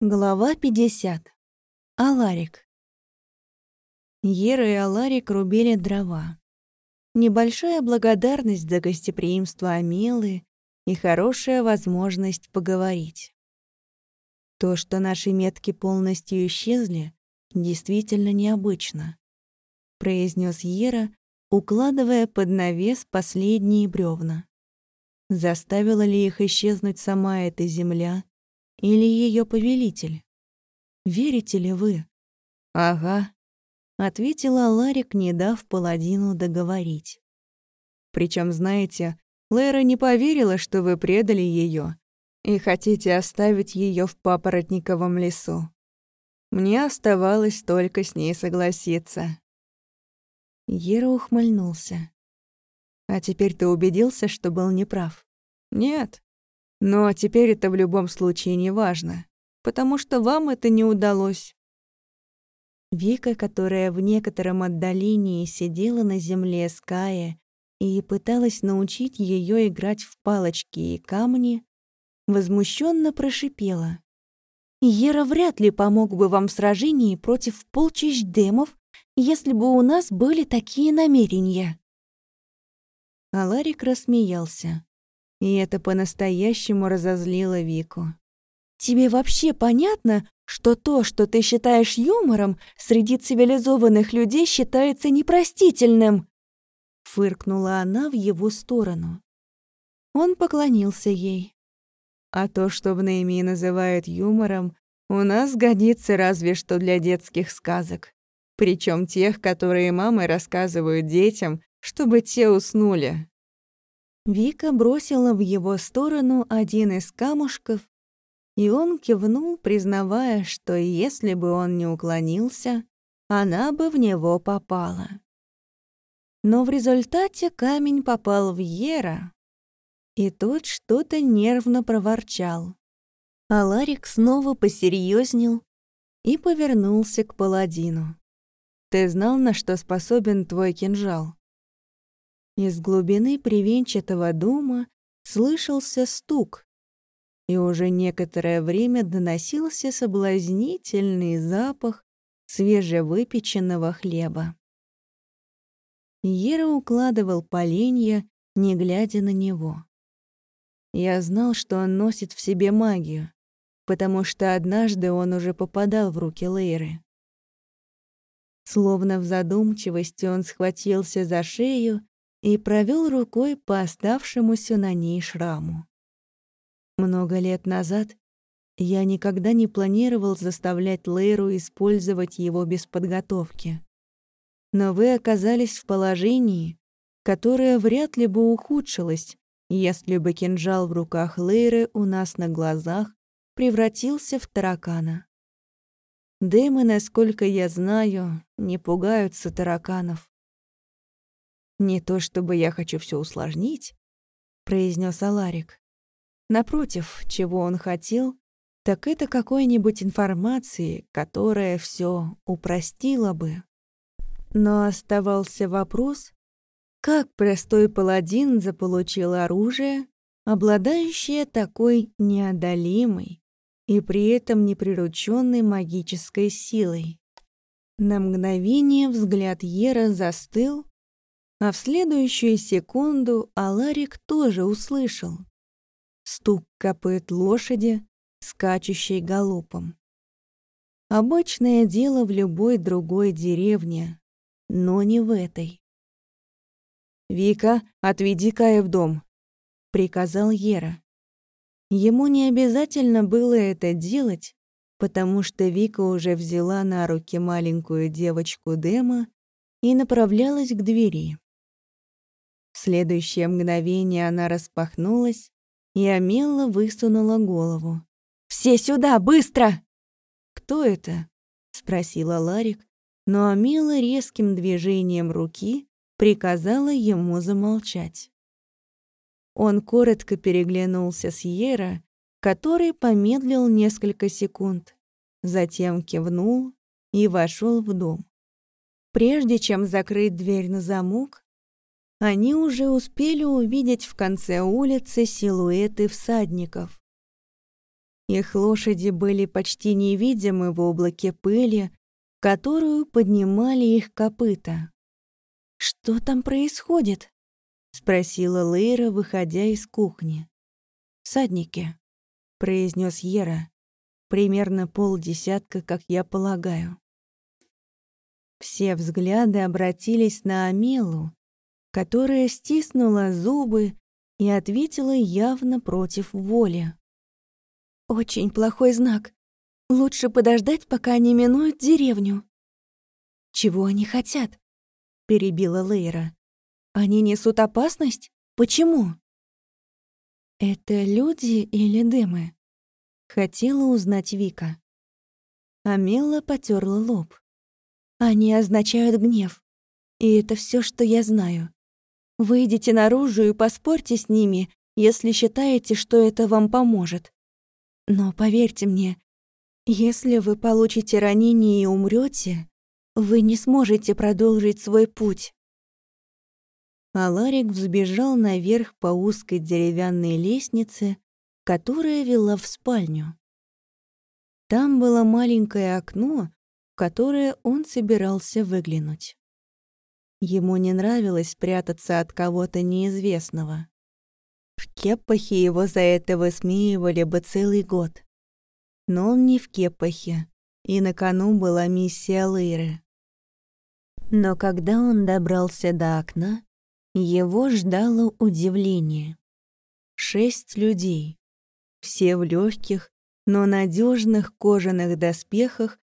Глава 50. Аларик. Ера и Аларик рубили дрова. Небольшая благодарность за гостеприимство Амелы и хорошая возможность поговорить. То, что наши метки полностью исчезли, действительно необычно, произнес Ера, укладывая под навес последние бревна. Заставила ли их исчезнуть сама эта земля — или ее повелитель? Верите ли вы? Ага, ответила Ларик, не дав паладину договорить. Причем, знаете, Лера не поверила, что вы предали ее и хотите оставить ее в папоротниковом лесу. Мне оставалось только с ней согласиться. Ера ухмыльнулся. А теперь ты убедился, что был неправ? Нет, но теперь это в любом случае не важно, потому что вам это не удалось. Вика, которая в некотором отдалении сидела на земле с Кая и пыталась научить ее играть в палочки и камни, возмущенно прошипела. «Ера вряд ли помог бы вам в сражении против полчищ демов, если бы у нас были такие намерения». Аларик рассмеялся. И это по-настоящему разозлило Вику. «Тебе вообще понятно, что то, что ты считаешь юмором, среди цивилизованных людей считается непростительным?» Фыркнула она в его сторону. Он поклонился ей. «А то, что в Нейми называют юмором, у нас годится разве что для детских сказок. Причем тех, которые мамы рассказывают детям, чтобы те уснули. Вика бросила в его сторону один из камушков, и он кивнул, признавая, что если бы он не уклонился, она бы в него попала. Но в результате камень попал в Ера, и тот что-то нервно проворчал. А Ларик снова посерьезнел и повернулся к паладину. «Ты знал, на что способен твой кинжал?» Из глубины привенчатого дома слышался стук, и уже некоторое время доносился соблазнительный запах свежевыпеченного хлеба. Ера укладывал поленья, не глядя на него. Я знал, что он носит в себе магию, потому что однажды он уже попадал в руки Лейры. Словно в задумчивости он схватился за шею и провел рукой по оставшемуся на ней шраму. Много лет назад я никогда не планировал заставлять Лейру использовать его без подготовки. Но вы оказались в положении, которое вряд ли бы ухудшилось, если бы кинжал в руках Лейры у нас на глазах превратился в таракана. Дэмы, насколько я знаю, не пугаются тараканов. «Не то чтобы я хочу все усложнить», — произнес Аларик. Напротив, чего он хотел, так это какой-нибудь информации, которая все упростила бы. Но оставался вопрос, как простой паладин заполучил оружие, обладающее такой неодолимой и при этом неприрученной магической силой. На мгновение взгляд Ера застыл, а в следующую секунду Аларик тоже услышал стук копыт лошади, скачущей галопом. Обычное дело в любой другой деревне, но не в этой. «Вика, отведи Кая в дом», — приказал Ера. Ему не обязательно было это делать, потому что Вика уже взяла на руки маленькую девочку Дема и направлялась к двери. Следующее мгновение она распахнулась, и Амелла высунула голову. «Все сюда, быстро!» «Кто это?» — спросила Ларик, но Амела резким движением руки приказала ему замолчать. Он коротко переглянулся с Ера, который помедлил несколько секунд, затем кивнул и вошел в дом. Прежде чем закрыть дверь на замок, они уже успели увидеть в конце улицы силуэты всадников. Их лошади были почти невидимы в облаке пыли, которую поднимали их копыта. «Что там происходит?» — спросила Лейра, выходя из кухни. «Садники», — произнес Ера. «Примерно полдесятка, как я полагаю». Все взгляды обратились на Амелу, которая стиснула зубы и ответила явно против воли. «Очень плохой знак. Лучше подождать, пока они минуют деревню». «Чего они хотят?» — перебила Лейра. «Они несут опасность? Почему?» «Это люди или дымы?» — хотела узнать Вика. Амела потерла лоб. «Они означают гнев. И это все, что я знаю. Выйдите наружу и поспорьте с ними, если считаете, что это вам поможет. Но поверьте мне, если вы получите ранение и умрете, вы не сможете продолжить свой путь. Аларик взбежал наверх по узкой деревянной лестнице, которая вела в спальню. Там было маленькое окно, в которое он собирался выглянуть. Ему не нравилось прятаться от кого-то неизвестного. В Кеппахе его за это высмеивали бы целый год. Но он не в Кеппахе, и на кону была миссия Лейры. Но когда он добрался до окна, его ждало удивление. Шесть людей, все в легких, но надежных кожаных доспехах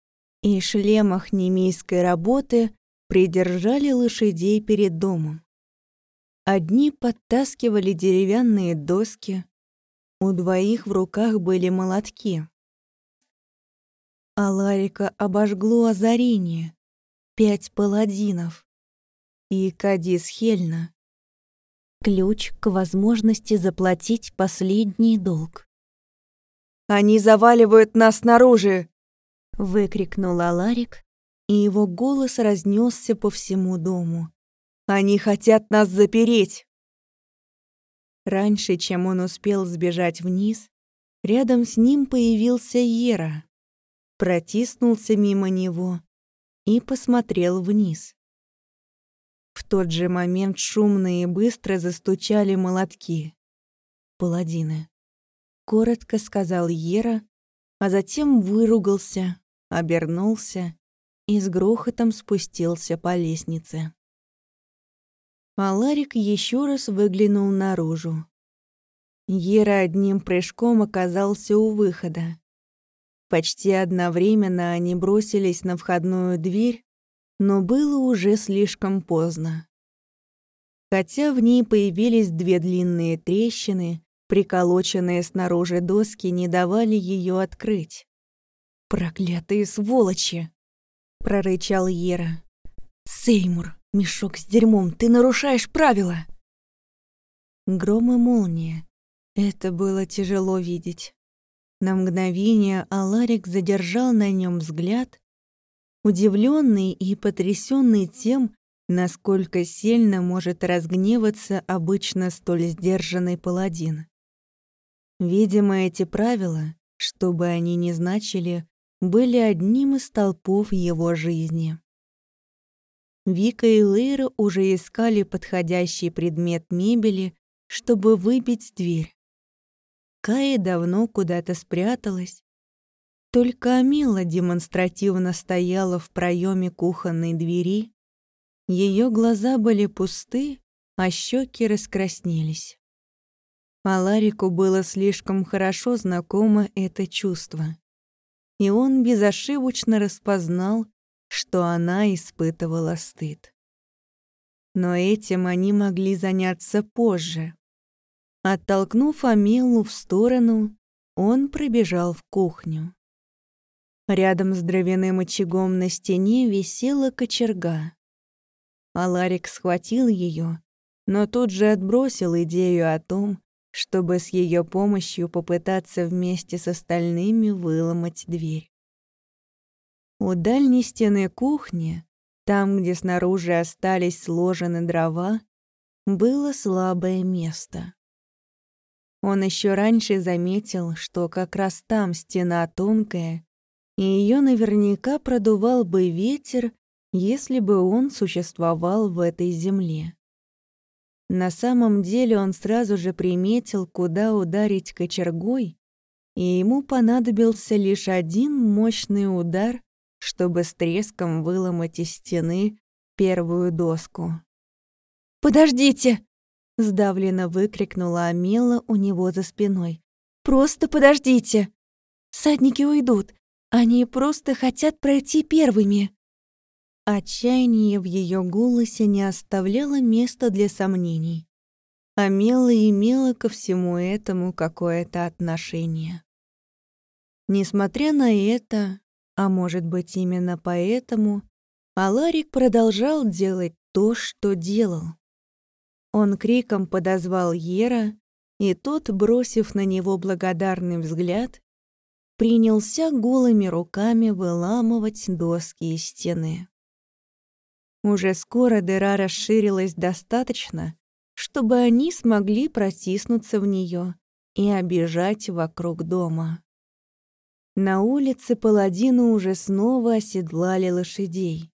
и шлемах немейской работы придержали лошадей перед домом. Одни подтаскивали деревянные доски, у двоих в руках были молотки. А Ларика обожгло озарение. Пять паладинов. И Кадис Хельна. Ключ к возможности заплатить последний долг. «Они заваливают нас снаружи!» — выкрикнул Аларик, и его голос разнесся по всему дому. «Они хотят нас запереть!» Раньше, чем он успел сбежать вниз, рядом с ним появился Ера, протиснулся мимо него и посмотрел вниз. В тот же момент шумно и быстро застучали молотки. «Паладины», — коротко сказал Ера, а затем выругался, обернулся и с грохотом спустился по лестнице. А Ларик еще раз выглянул наружу. Ера одним прыжком оказался у выхода. Почти одновременно они бросились на входную дверь, но было уже слишком поздно. Хотя в ней появились две длинные трещины, приколоченные снаружи доски не давали ее открыть. «Проклятые сволочи!» — прорычал Ера. «Сеймур, мешок с дерьмом, ты нарушаешь правила!» Гром и молния. Это было тяжело видеть. На мгновение Аларик задержал на нем взгляд, удивленный и потрясенный тем, насколько сильно может разгневаться обычно столь сдержанный паладин. Видимо, эти правила, что бы они ни значили, были одним из толпов его жизни. Вика и Лейра уже искали подходящий предмет мебели, чтобы выбить дверь. Кая давно куда-то спряталась. Только Амила демонстративно стояла в проеме кухонной двери. Ее глаза были пусты, а щеки раскраснелись. Аларику было слишком хорошо знакомо это чувство и он безошибочно распознал, что она испытывала стыд. Но этим они могли заняться позже. Оттолкнув Амилу в сторону, он пробежал в кухню. Рядом с дровяным очагом на стене висела кочерга. Аларик схватил ее, но тут же отбросил идею о том, чтобы с ее помощью попытаться вместе с остальными выломать дверь. У дальней стены кухни, там, где снаружи остались сложены дрова, было слабое место. Он еще раньше заметил, что как раз там стена тонкая, и ее наверняка продувал бы ветер, если бы он существовал в этой земле. На самом деле он сразу же приметил, куда ударить кочергой, и ему понадобился лишь один мощный удар, чтобы с треском выломать из стены первую доску. «Подождите!» — сдавленно выкрикнула Амела у него за спиной. «Просто подождите! Садники уйдут, они просто хотят пройти первыми!» Отчаяние в ее голосе не оставляло места для сомнений. Амела имела ко всему этому какое-то отношение. Несмотря на это, а может быть именно поэтому, Аларик продолжал делать то, что делал. Он криком подозвал Ера, и тот, бросив на него благодарный взгляд, принялся голыми руками выламывать доски из стены. Уже скоро дыра расширилась достаточно, чтобы они смогли протиснуться в нее и обижать вокруг дома. На улице паладины уже снова оседлали лошадей.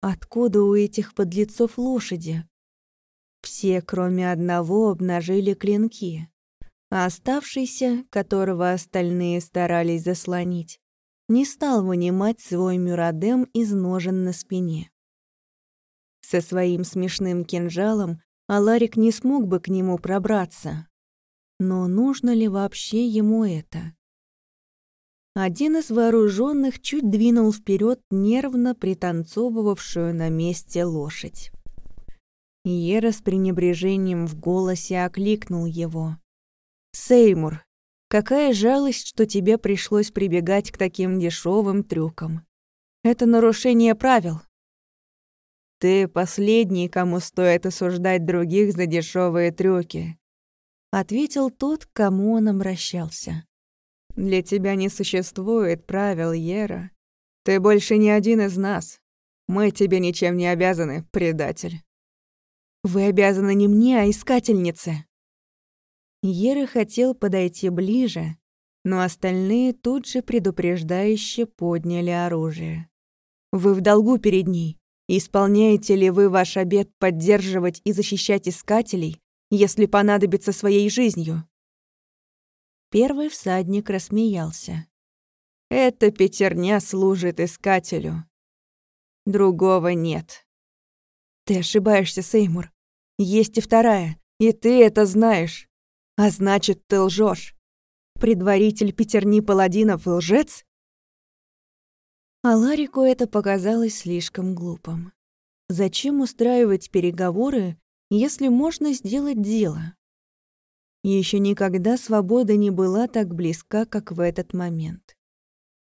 Откуда у этих подлецов лошади? Все, кроме одного, обнажили клинки, а оставшийся, которого остальные старались заслонить, не стал вынимать свой мюрадем из ножен на спине. Со своим смешным кинжалом Аларик не смог бы к нему пробраться. Но нужно ли вообще ему это? Один из вооруженных чуть двинул вперед нервно пританцовывавшую на месте лошадь. Ера с пренебрежением в голосе окликнул его. «Сеймур, какая жалость, что тебе пришлось прибегать к таким дешевым трюкам. Это нарушение правил». «Ты последний, кому стоит осуждать других за дешевые трюки», — ответил тот, к кому он обращался. Для тебя не существует правил, Ера. Ты больше не один из нас. Мы тебе ничем не обязаны, предатель. Вы обязаны не мне, а искательнице. Ера хотел подойти ближе, но остальные тут же предупреждающе подняли оружие. Вы в долгу перед ней. Исполняете ли вы ваш обет поддерживать и защищать искателей, если понадобится своей жизнью? Первый всадник рассмеялся. «Эта пятерня служит искателю. Другого нет». «Ты ошибаешься, Сеймур. Есть и вторая, и ты это знаешь. А значит, ты лжешь. Предваритель пятерни паладинов лжец?» А Ларику это показалось слишком глупым. Зачем устраивать переговоры, если можно сделать дело? Еще никогда свобода не была так близка, как в этот момент.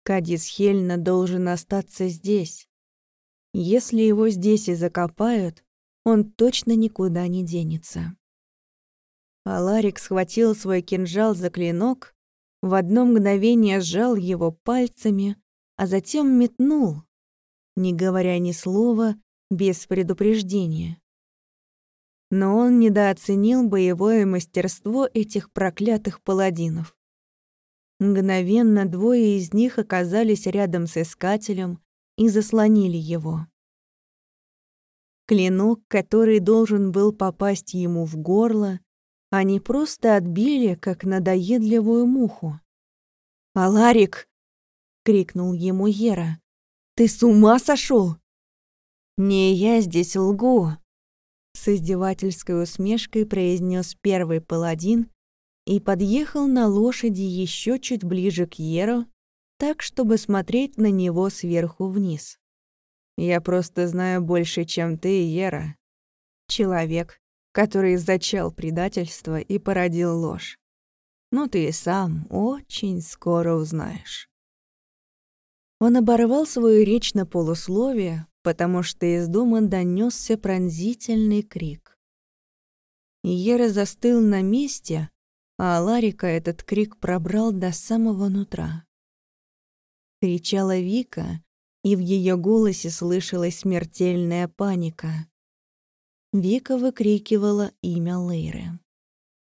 Кадис Хельна должен остаться здесь. Если его здесь и закопают, он точно никуда не денется. Аларик схватил свой кинжал за клинок, в одно мгновение сжал его пальцами, а затем метнул, не говоря ни слова, без предупреждения но он недооценил боевое мастерство этих проклятых паладинов. Мгновенно двое из них оказались рядом с искателем и заслонили его. Клинок, который должен был попасть ему в горло, они просто отбили, как надоедливую муху. «Аларик!» — крикнул ему Ера. «Ты с ума сошел? «Не я здесь лгу», с издевательской усмешкой произнес первый паладин и подъехал на лошади еще чуть ближе к Еру, так, чтобы смотреть на него сверху вниз. «Я просто знаю больше, чем ты, Ера. Человек, который зачал предательство и породил ложь. Но ты и сам очень скоро узнаешь». Он оборвал свою речь на полусловие, потому что из дома донесся пронзительный крик. Ера застыл на месте, а Ларика этот крик пробрал до самого нутра. Кричала Вика, и в ее голосе слышалась смертельная паника. Вика выкрикивала имя Лейры.